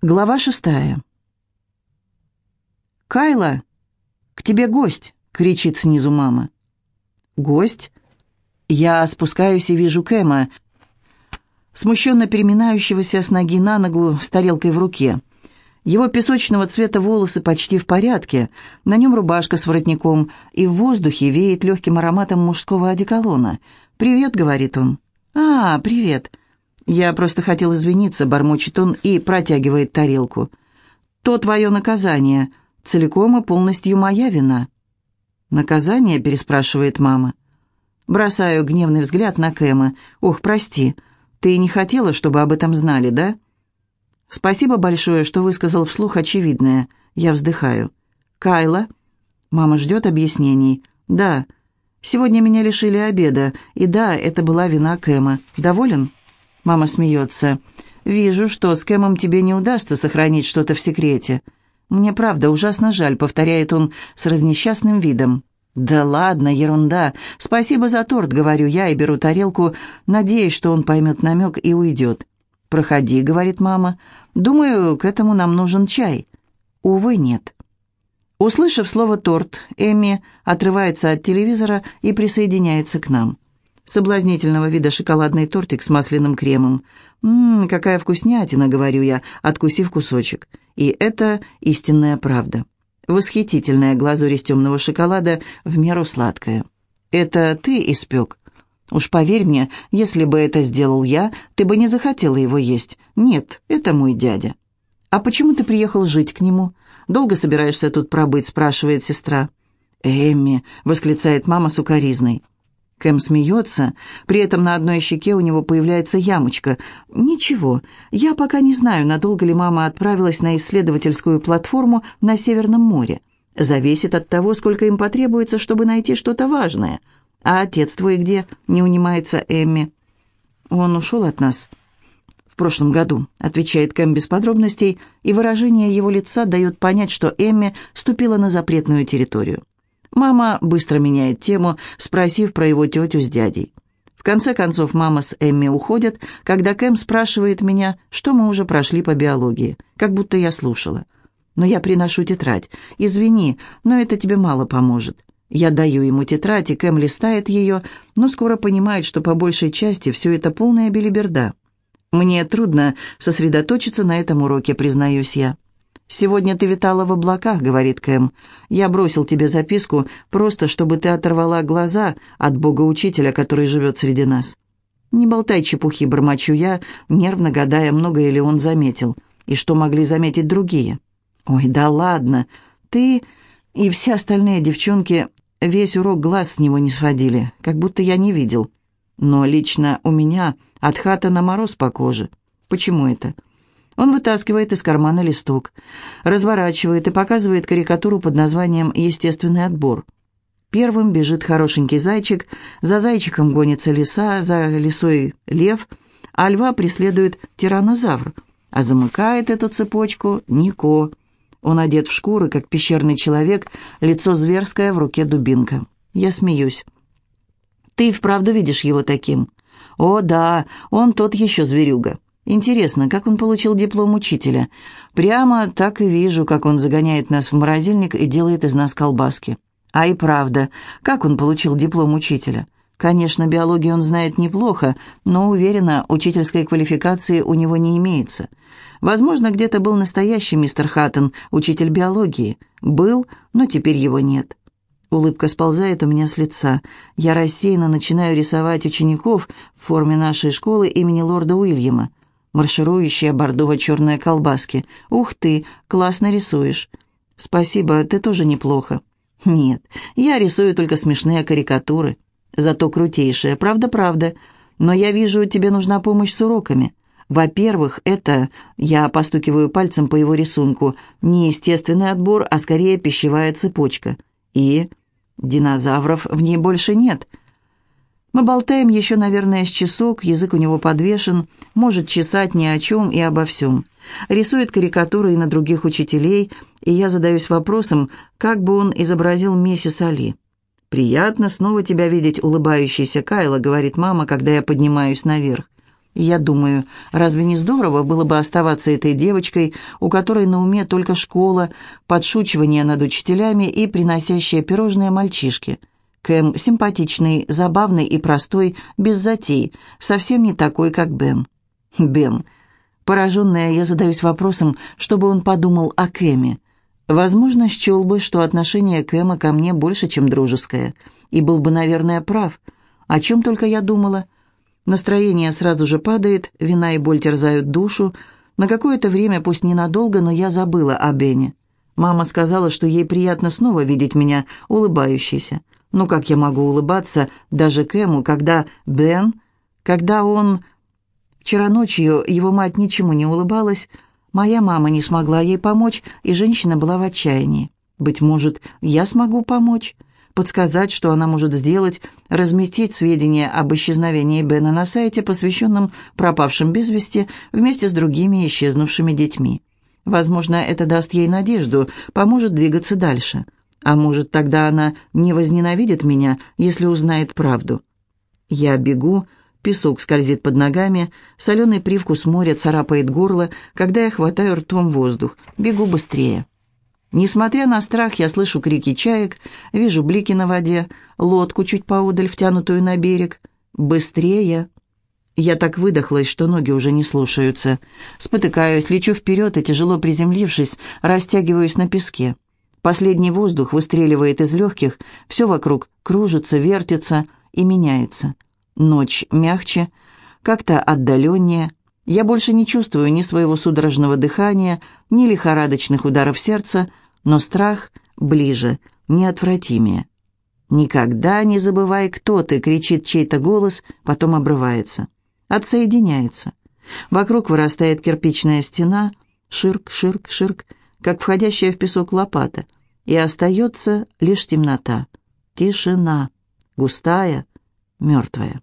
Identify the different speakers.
Speaker 1: Глава шестая. «Кайла, к тебе гость!» — кричит снизу мама. «Гость?» Я спускаюсь и вижу Кэма, смущенно переминающегося с ноги на ногу с тарелкой в руке. Его песочного цвета волосы почти в порядке, на нем рубашка с воротником, и в воздухе веет легким ароматом мужского одеколона. «Привет», — говорит он. «А, привет. «Я просто хотел извиниться», — бормочет он и протягивает тарелку. «То твое наказание. Целиком и полностью моя вина». «Наказание?» — переспрашивает мама. Бросаю гневный взгляд на Кэма. «Ох, прости. Ты не хотела, чтобы об этом знали, да?» «Спасибо большое, что высказал вслух очевидное». Я вздыхаю. «Кайла?» Мама ждет объяснений. «Да. Сегодня меня лишили обеда. И да, это была вина Кэма. Доволен?» Мама смеется. «Вижу, что с Кэмом тебе не удастся сохранить что-то в секрете». «Мне правда ужасно жаль», — повторяет он с разнесчастным видом. «Да ладно, ерунда. Спасибо за торт», — говорю я и беру тарелку, надеясь, что он поймет намек и уйдет. «Проходи», — говорит мама. «Думаю, к этому нам нужен чай». «Увы, нет». Услышав слово «торт», Эми отрывается от телевизора и присоединяется к нам соблазнительного вида шоколадный тортик с масляным кремом. «Ммм, какая вкуснятина», — говорю я, откусив кусочек. И это истинная правда. Восхитительная глазурь из темного шоколада, в меру сладкая. «Это ты испек?» «Уж поверь мне, если бы это сделал я, ты бы не захотела его есть. Нет, это мой дядя». «А почему ты приехал жить к нему? Долго собираешься тут пробыть?» — спрашивает сестра. «Эмми», — восклицает мама сукоризной. Кэм смеется, при этом на одной щеке у него появляется ямочка. «Ничего, я пока не знаю, надолго ли мама отправилась на исследовательскую платформу на Северном море. Зависит от того, сколько им потребуется, чтобы найти что-то важное. А отец твой где?» — не унимается Эмми. «Он ушел от нас». «В прошлом году», — отвечает Кэм без подробностей, и выражение его лица дает понять, что Эмми ступила на запретную территорию. Мама быстро меняет тему, спросив про его тетю с дядей. В конце концов, мама с Эмми уходят, когда Кэм спрашивает меня, что мы уже прошли по биологии, как будто я слушала. Но я приношу тетрадь. «Извини, но это тебе мало поможет». Я даю ему тетрадь, и Кэм листает ее, но скоро понимает, что по большей части все это полная белиберда. Мне трудно сосредоточиться на этом уроке, признаюсь я. «Сегодня ты витала в облаках», — говорит Кэм. «Я бросил тебе записку, просто чтобы ты оторвала глаза от бога-учителя, который живет среди нас». «Не болтай чепухи», — бормочу я, нервно гадая, многое ли он заметил, и что могли заметить другие. «Ой, да ладно, ты и все остальные девчонки весь урок глаз с него не сводили, как будто я не видел. Но лично у меня от хата на мороз по коже. Почему это?» Он вытаскивает из кармана листок, разворачивает и показывает карикатуру под названием «Естественный отбор». Первым бежит хорошенький зайчик, за зайчиком гонится лиса, за лисой лев, а льва преследует тиранозавр, а замыкает эту цепочку Нико. Он одет в шкуры, как пещерный человек, лицо зверское, в руке дубинка. Я смеюсь. «Ты вправду видишь его таким?» «О, да, он тот еще зверюга». Интересно, как он получил диплом учителя? Прямо так и вижу, как он загоняет нас в морозильник и делает из нас колбаски. А и правда, как он получил диплом учителя? Конечно, биологию он знает неплохо, но, уверена, учительской квалификации у него не имеется. Возможно, где-то был настоящий мистер Хаттон, учитель биологии. Был, но теперь его нет. Улыбка сползает у меня с лица. Я рассеянно начинаю рисовать учеников в форме нашей школы имени лорда Уильяма марширующие бордово-черные колбаски. «Ух ты, классно рисуешь!» «Спасибо, ты тоже неплохо». «Нет, я рисую только смешные карикатуры. Зато крутейшие, правда-правда. Но я вижу, тебе нужна помощь с уроками. Во-первых, это, я постукиваю пальцем по его рисунку, не естественный отбор, а скорее пищевая цепочка. И динозавров в ней больше нет. Мы болтаем еще, наверное, с часок, язык у него подвешен, может чесать ни о чем и обо всем. Рисует карикатуры и на других учителей, и я задаюсь вопросом, как бы он изобразил миссис Али. «Приятно снова тебя видеть, улыбающийся Кайла», — говорит мама, когда я поднимаюсь наверх. Я думаю, разве не здорово было бы оставаться этой девочкой, у которой на уме только школа, подшучивание над учителями и приносящие пирожные мальчишки? Кэм симпатичный, забавный и простой, без затей, совсем не такой, как Бен. Бен. Пораженная, я задаюсь вопросом, чтобы он подумал о Кэме. Возможно, счел бы, что отношение Кэма ко мне больше, чем дружеское, и был бы, наверное, прав. О чем только я думала – Настроение сразу же падает, вина и боль терзают душу. На какое-то время, пусть ненадолго, но я забыла о Бене. Мама сказала, что ей приятно снова видеть меня улыбающейся. Ну как я могу улыбаться даже Кэму, когда Бен, когда он... Вчера ночью его мать ничему не улыбалась, моя мама не смогла ей помочь, и женщина была в отчаянии. Быть может, я смогу помочь? подсказать, что она может сделать, разместить сведения об исчезновении Бена на сайте, посвященном пропавшим без вести, вместе с другими исчезнувшими детьми. Возможно, это даст ей надежду, поможет двигаться дальше. А может, тогда она не возненавидит меня, если узнает правду. Я бегу, песок скользит под ногами, соленый привкус моря царапает горло, когда я хватаю ртом воздух. Бегу быстрее. Несмотря на страх, я слышу крики чаек, вижу блики на воде, лодку чуть поодаль, втянутую на берег. Быстрее! Я так выдохлась, что ноги уже не слушаются. Спотыкаюсь, лечу вперед и, тяжело приземлившись, растягиваюсь на песке. Последний воздух выстреливает из легких, все вокруг кружится, вертится и меняется. Ночь мягче, как-то отдаленнее. Я больше не чувствую ни своего судорожного дыхания, ни лихорадочных ударов сердца, но страх ближе, неотвратимее. «Никогда не забывай, кто ты!» — кричит чей-то голос, потом обрывается. Отсоединяется. Вокруг вырастает кирпичная стена, ширк, ширк, ширк, как входящая в песок лопата, и остается лишь темнота, тишина, густая, мертвая.